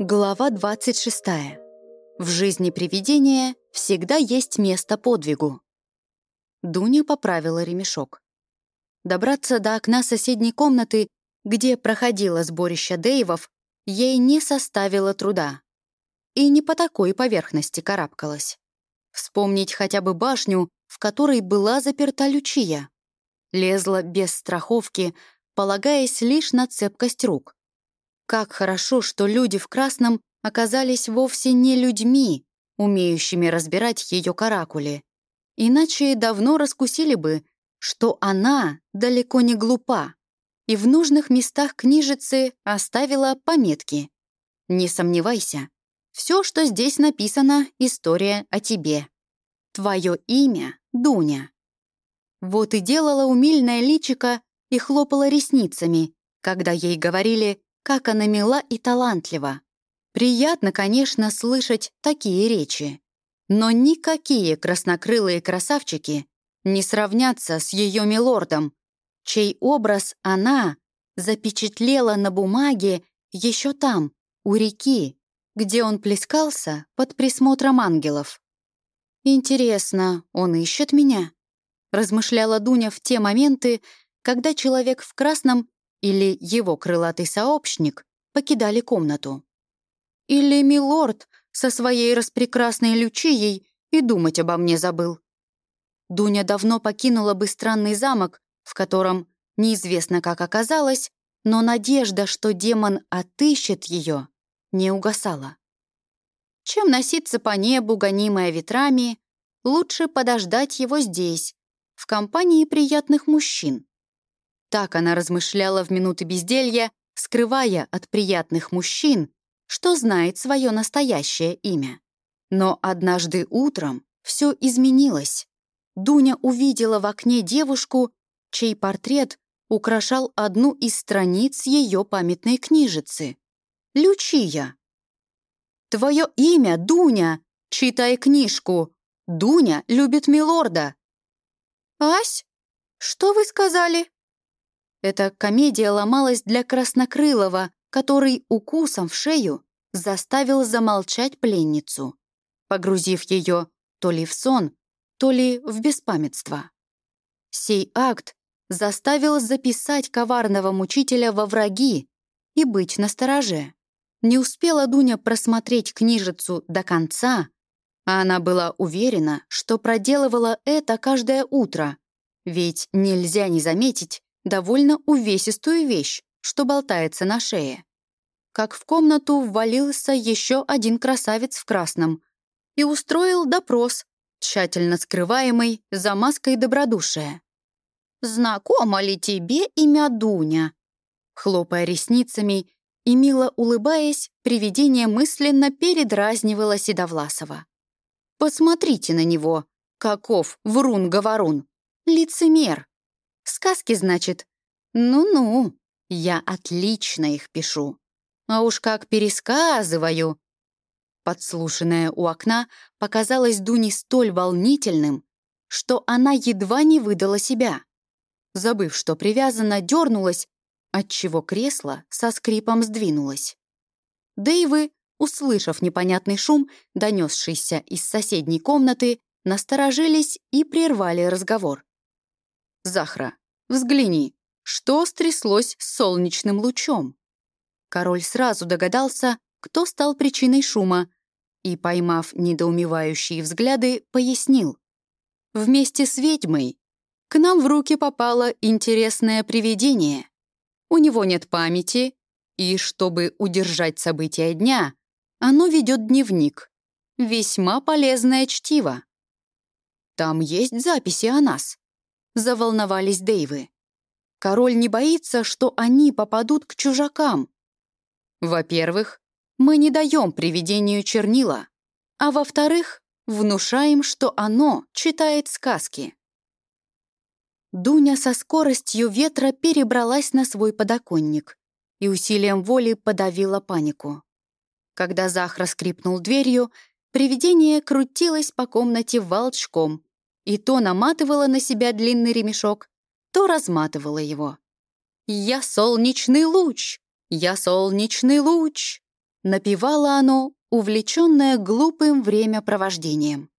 Глава 26. В жизни привидения всегда есть место подвигу. Дуня поправила ремешок. Добраться до окна соседней комнаты, где проходило сборище Дейвов, ей не составило труда. И не по такой поверхности карабкалась. Вспомнить хотя бы башню, в которой была заперта Лючия. Лезла без страховки, полагаясь лишь на цепкость рук. Как хорошо, что люди в красном оказались вовсе не людьми, умеющими разбирать ее каракули. Иначе давно раскусили бы, что она далеко не глупа, и в нужных местах книжицы оставила пометки. Не сомневайся, все, что здесь написано, история о тебе. Твое имя — Дуня. Вот и делала умильное личико и хлопала ресницами, когда ей говорили как она мила и талантлива. Приятно, конечно, слышать такие речи. Но никакие краснокрылые красавчики не сравнятся с ее милордом, чей образ она запечатлела на бумаге еще там, у реки, где он плескался под присмотром ангелов. «Интересно, он ищет меня?» размышляла Дуня в те моменты, когда человек в красном или его крылатый сообщник покидали комнату. Или милорд со своей распрекрасной лючией и думать обо мне забыл. Дуня давно покинула бы странный замок, в котором неизвестно как оказалось, но надежда, что демон отыщет ее, не угасала. Чем носиться по небу, гонимая ветрами, лучше подождать его здесь, в компании приятных мужчин. Так она размышляла в минуты безделья, скрывая от приятных мужчин, что знает свое настоящее имя. Но однажды утром все изменилось. Дуня увидела в окне девушку, чей портрет украшал одну из страниц ее памятной книжицы. Лючия. «Твое имя, Дуня! Читай книжку! Дуня любит милорда!» «Ась, что вы сказали?» Эта комедия ломалась для Краснокрылова, который укусом в шею заставил замолчать пленницу, погрузив ее то ли в сон, то ли в беспамятство. Сей акт заставил записать коварного мучителя во враги и быть настороже. Не успела Дуня просмотреть книжицу до конца, а она была уверена, что проделывала это каждое утро, ведь нельзя не заметить, довольно увесистую вещь, что болтается на шее. Как в комнату ввалился еще один красавец в красном и устроил допрос, тщательно скрываемый за маской добродушия. «Знакомо ли тебе имя Дуня?» Хлопая ресницами и мило улыбаясь, привидение мысленно передразнивало Седовласова. «Посмотрите на него! Каков врун-говорун! Лицемер! Сказки, значит? Ну-ну, я отлично их пишу. А уж как пересказываю. Подслушанное у окна показалось Дуне столь волнительным, что она едва не выдала себя. Забыв, что привязана, дернулась, отчего кресло со скрипом сдвинулось. Дэйвы, услышав непонятный шум, донесшийся из соседней комнаты, насторожились и прервали разговор. Захра, взгляни, что стряслось с солнечным лучом?» Король сразу догадался, кто стал причиной шума, и, поймав недоумевающие взгляды, пояснил. «Вместе с ведьмой к нам в руки попало интересное привидение. У него нет памяти, и, чтобы удержать события дня, оно ведет дневник. Весьма полезное чтиво. Там есть записи о нас заволновались Дейвы. Король не боится, что они попадут к чужакам. Во-первых, мы не даем привидению чернила, а во-вторых, внушаем, что оно читает сказки. Дуня со скоростью ветра перебралась на свой подоконник и усилием воли подавила панику. Когда Захра скрипнул дверью, привидение крутилось по комнате волчком, и то наматывала на себя длинный ремешок, то разматывала его. «Я солнечный луч! Я солнечный луч!» Напевало оно, увлеченное глупым времяпровождением.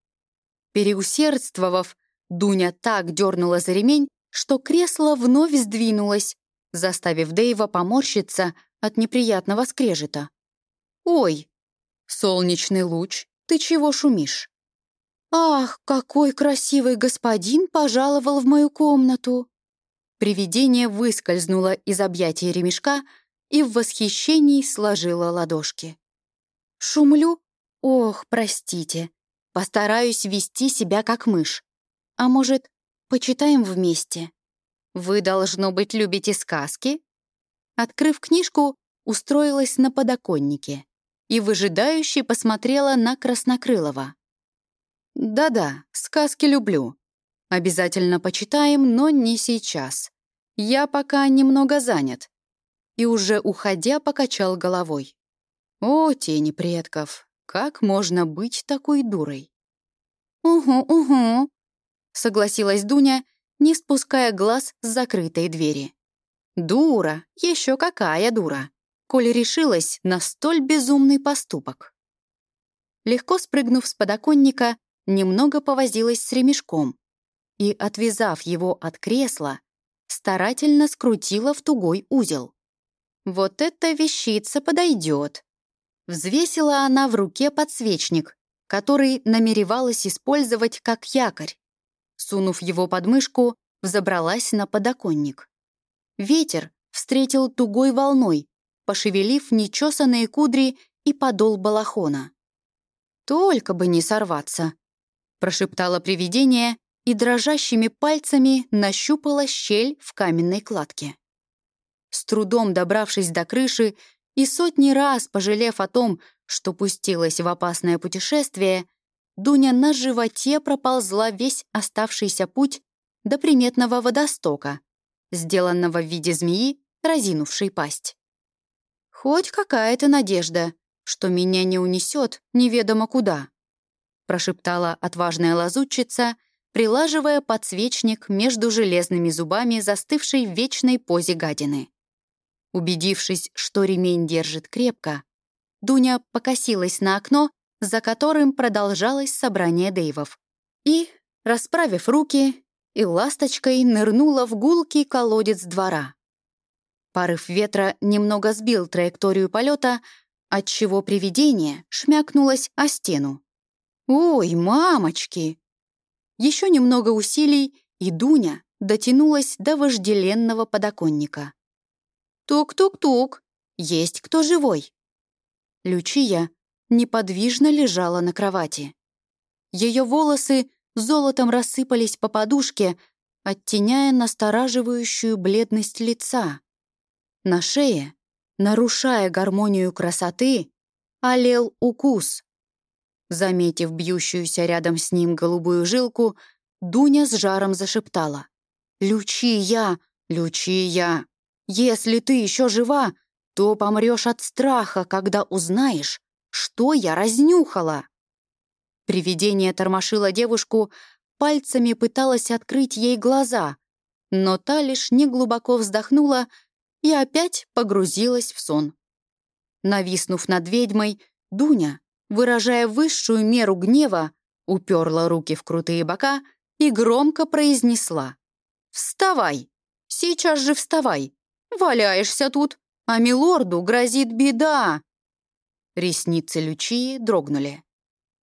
Переусердствовав, Дуня так дернула за ремень, что кресло вновь сдвинулось, заставив Дэйва поморщиться от неприятного скрежета. «Ой, солнечный луч, ты чего шумишь?» «Ах, какой красивый господин пожаловал в мою комнату!» Привидение выскользнуло из объятий ремешка и в восхищении сложило ладошки. «Шумлю? Ох, простите. Постараюсь вести себя как мышь. А может, почитаем вместе? Вы, должно быть, любите сказки?» Открыв книжку, устроилась на подоконнике и выжидающе посмотрела на Краснокрылова. «Да-да, сказки люблю. Обязательно почитаем, но не сейчас. Я пока немного занят». И уже уходя покачал головой. «О, тени предков, как можно быть такой дурой?» «Угу, угу», — согласилась Дуня, не спуская глаз с закрытой двери. «Дура, еще какая дура, коль решилась на столь безумный поступок». Легко спрыгнув с подоконника, немного повозилась с ремешком и, отвязав его от кресла, старательно скрутила в тугой узел. «Вот эта вещица подойдет», Взвесила она в руке подсвечник, который намеревалась использовать как якорь. Сунув его под мышку, взобралась на подоконник. Ветер встретил тугой волной, пошевелив нечесанные кудри и подол балахона. «Только бы не сорваться», — прошептало привидение и дрожащими пальцами нащупала щель в каменной кладке. С трудом добравшись до крыши, и сотни раз, пожалев о том, что пустилась в опасное путешествие, Дуня на животе проползла весь оставшийся путь до приметного водостока, сделанного в виде змеи, разинувшей пасть. «Хоть какая-то надежда, что меня не унесет неведомо куда», прошептала отважная лазутчица, прилаживая подсвечник между железными зубами застывшей в вечной позе гадины. Убедившись, что ремень держит крепко, Дуня покосилась на окно, за которым продолжалось собрание Дэйвов, и, расправив руки, и ласточкой нырнула в гулкий колодец двора. Порыв ветра немного сбил траекторию полета, отчего привидение шмякнулось о стену. «Ой, мамочки!» Еще немного усилий, и Дуня дотянулась до вожделенного подоконника. «Тук-тук-тук! Есть кто живой?» Лючия неподвижно лежала на кровати. Ее волосы золотом рассыпались по подушке, оттеняя настораживающую бледность лица. На шее, нарушая гармонию красоты, олел укус. Заметив бьющуюся рядом с ним голубую жилку, Дуня с жаром зашептала. «Лючия! Лючия!» Если ты еще жива, то помрешь от страха, когда узнаешь, что я разнюхала». Привидение тормошило девушку, пальцами пыталась открыть ей глаза, но та лишь неглубоко вздохнула и опять погрузилась в сон. Нависнув над ведьмой, Дуня, выражая высшую меру гнева, уперла руки в крутые бока и громко произнесла. «Вставай! Сейчас же вставай! Валяешься тут, а милорду грозит беда!» Ресницы Лючии дрогнули.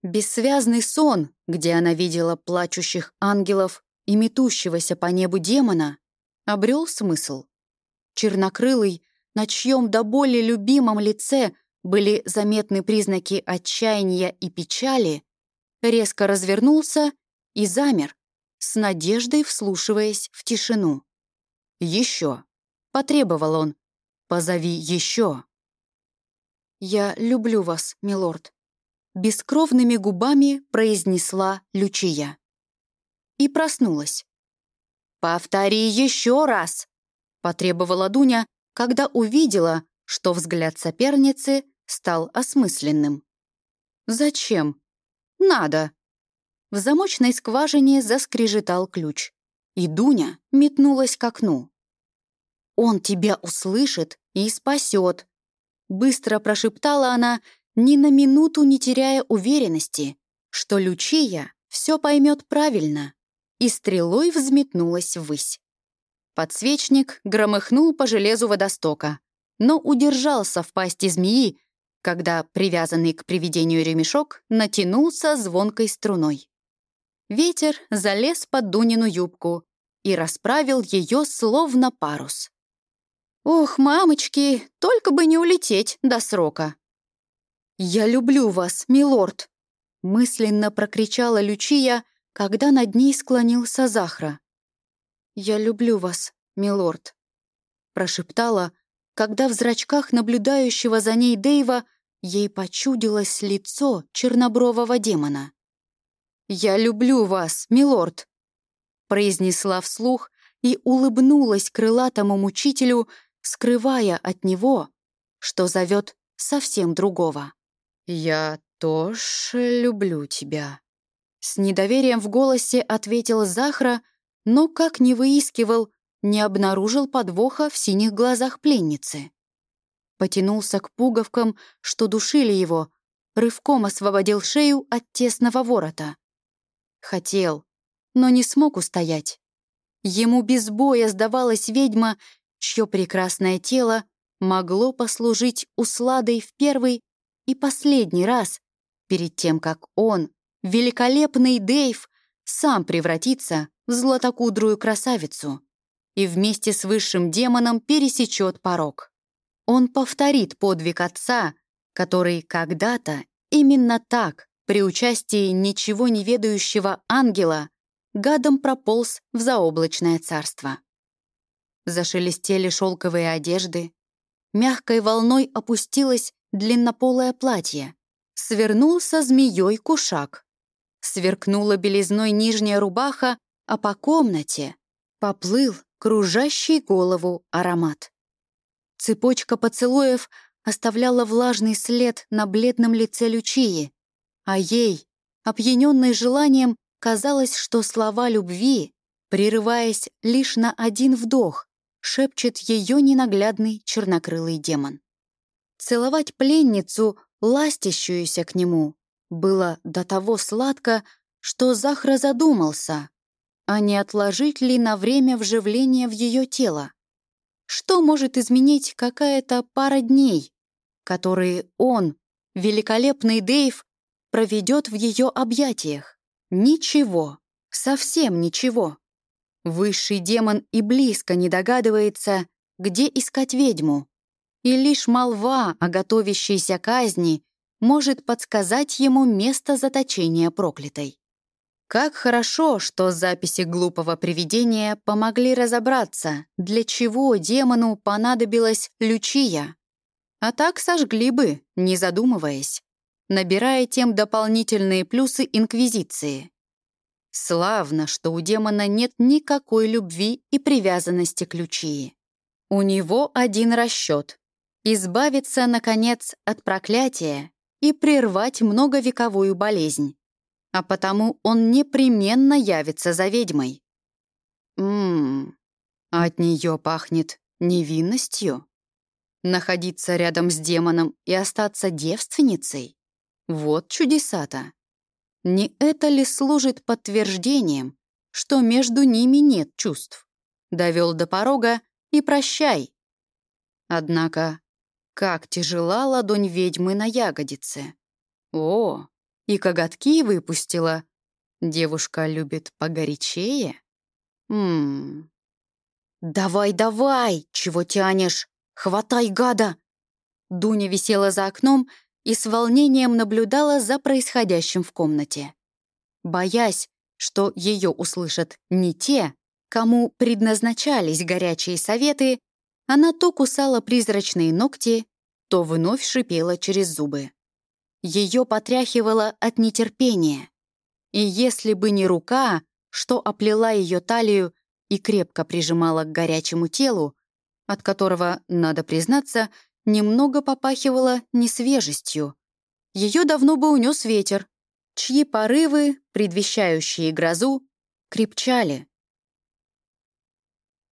Бессвязный сон, где она видела плачущих ангелов и метущегося по небу демона, обрел смысл. Чернокрылый, на чьем до боли любимом лице были заметны признаки отчаяния и печали, резко развернулся и замер, с надеждой вслушиваясь в тишину. Еще. Потребовал он. «Позови еще». «Я люблю вас, милорд», — бескровными губами произнесла Лючия. И проснулась. «Повтори еще раз», — потребовала Дуня, когда увидела, что взгляд соперницы стал осмысленным. «Зачем?» «Надо». В замочной скважине заскрежетал ключ, и Дуня метнулась к окну. Он тебя услышит и спасет. Быстро прошептала она, ни на минуту не теряя уверенности, что Лючия все поймет правильно, и стрелой взметнулась ввысь. Подсвечник громыхнул по железу водостока, но удержался в пасти змеи, когда привязанный к привидению ремешок натянулся звонкой струной. Ветер залез под Дунину юбку и расправил ее словно парус. «Ох, мамочки, только бы не улететь до срока!» «Я люблю вас, милорд!» мысленно прокричала Лючия, когда над ней склонился Захра. «Я люблю вас, милорд», прошептала, когда в зрачках наблюдающего за ней Дэйва ей почудилось лицо чернобрового демона. «Я люблю вас, милорд», произнесла вслух и улыбнулась крылатому мучителю, скрывая от него, что зовет совсем другого. «Я тоже люблю тебя». С недоверием в голосе ответил Захра, но, как не выискивал, не обнаружил подвоха в синих глазах пленницы. Потянулся к пуговкам, что душили его, рывком освободил шею от тесного ворота. Хотел, но не смог устоять. Ему без боя сдавалась ведьма, чье прекрасное тело могло послужить усладой в первый и последний раз, перед тем, как он, великолепный Дейв, сам превратится в златокудрую красавицу и вместе с высшим демоном пересечет порог. Он повторит подвиг отца, который когда-то именно так, при участии ничего не ведающего ангела, гадом прополз в заоблачное царство. Зашелестели шелковые одежды, мягкой волной опустилось длиннополое платье, свернулся змеей кушак, сверкнула белизной нижняя рубаха, а по комнате поплыл кружащий голову аромат. Цепочка поцелуев оставляла влажный след на бледном лице Лючии, а ей, опьяненной желанием, казалось, что слова любви, прерываясь лишь на один вдох, шепчет ее ненаглядный чернокрылый демон. Целовать пленницу, ластящуюся к нему, было до того сладко, что Захра задумался, а не отложить ли на время вживление в ее тело. Что может изменить какая-то пара дней, которые он, великолепный Дейв, проведет в ее объятиях? Ничего, совсем ничего. Высший демон и близко не догадывается, где искать ведьму. И лишь молва о готовящейся казни может подсказать ему место заточения проклятой. Как хорошо, что записи глупого привидения помогли разобраться, для чего демону понадобилась Лючия. А так сожгли бы, не задумываясь, набирая тем дополнительные плюсы Инквизиции. Славно, что у демона нет никакой любви и привязанности к Лючии. У него один расчет — избавиться, наконец, от проклятия и прервать многовековую болезнь. А потому он непременно явится за ведьмой. Ммм, от нее пахнет невинностью. Находиться рядом с демоном и остаться девственницей? Вот чудеса-то. Не это ли служит подтверждением, что между ними нет чувств? Довел до порога и прощай. Однако, как тяжела ладонь ведьмы на ягодице. О, и коготки выпустила. Девушка любит погорячее? Ммм. «Давай, давай! Чего тянешь? Хватай, гада!» Дуня висела за окном и с волнением наблюдала за происходящим в комнате. Боясь, что ее услышат не те, кому предназначались горячие советы, она то кусала призрачные ногти, то вновь шипела через зубы. Ее потряхивало от нетерпения. И если бы не рука, что оплела ее талию и крепко прижимала к горячему телу, от которого, надо признаться, немного попахивала несвежестью. Ее давно бы унес ветер, чьи порывы, предвещающие грозу, крепчали,